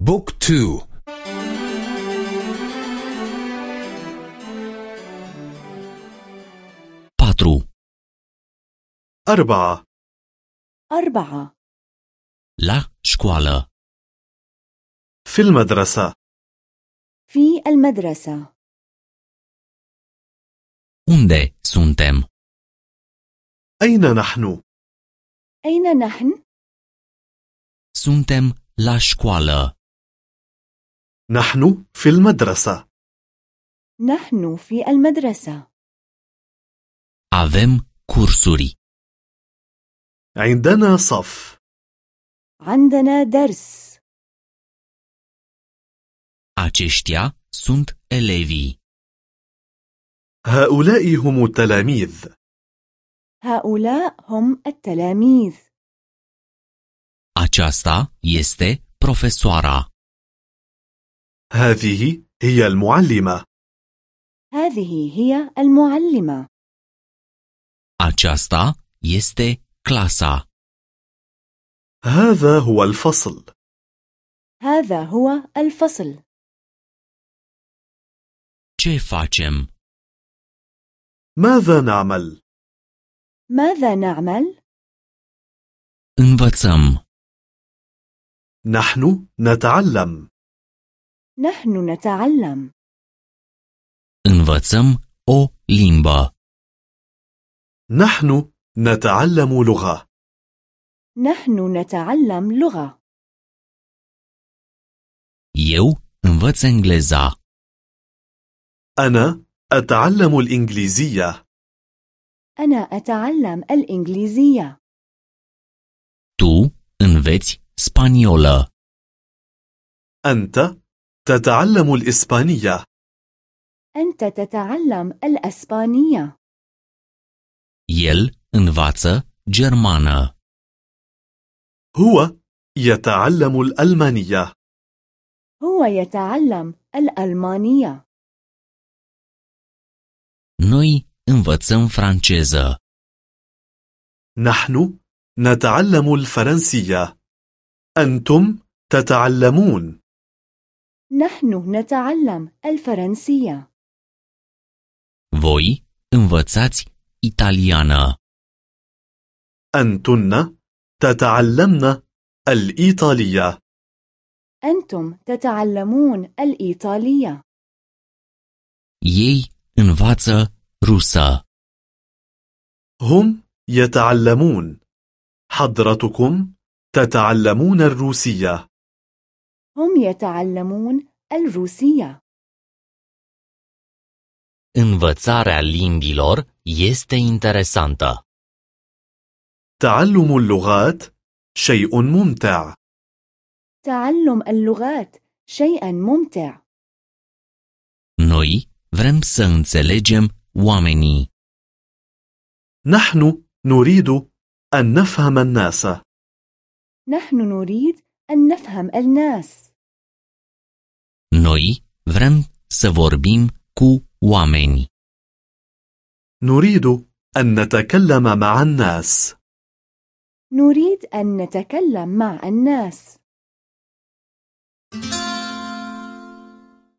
patru. patru أربعة. أربعة. la școală في المدرسة. في المدرسة. unde suntem أين نحن؟ أين نحن؟ suntem la școală نحن في المدرسة. نحن في المدرسة. Avem cursuri. عندنا صف. عندنا درس. Aceștia sunt elevii. هؤلاء هم التلاميذ. هؤلاء هم التلاميذ. Aceasta este profesoara. هذه هي المعلمة. هذه هي المعلمة. Aceasta este clasa. هذا هو الفصل. هذا هو الفصل. Ce facem? ماذا نعمل؟ ماذا نعمل؟ învățăm. نحن نتعلم. نحن نتعلم. Învățăm o limbă. نحن نتعلم لغة. نحن نتعلم لغة. Eu învăț engleza. أنا أتعلم الإنجليزية. أنا أتعلم الإنجليزية. Tu înveți spaniolă. أنت تتعلم الإسبانية. أنت تتعلم الأسبانية. El învață germană. هو يتعلم الألمانية. هو يتعلم الألمانية. Noi învățăm franceză. نحن نتعلم الفرنسية. أنتم تتعلمون. نحن نتعلم الفرنسية. Voi învățați italiană أنتن تتعلمن الإيطالية. أنتم تتعلمون الإيطالية. Ei învață rusă هم يتعلمون. حضرتكم تتعلمون الروسية. هم يتعلمون الروسية. Învățarea limbilor este interesantă. تعلم اللغات شيء ممتع. تعلم اللغات شيئا ممتع. Noi vrem să înțelegem oamenii. نحن نريد أن نفهم الناس. نحن نريد أن نفهم الناس. Noi vrem să vorbim cu oameni. نريد أن نتكلم مع الناس نريد أن نتكلم مع الناس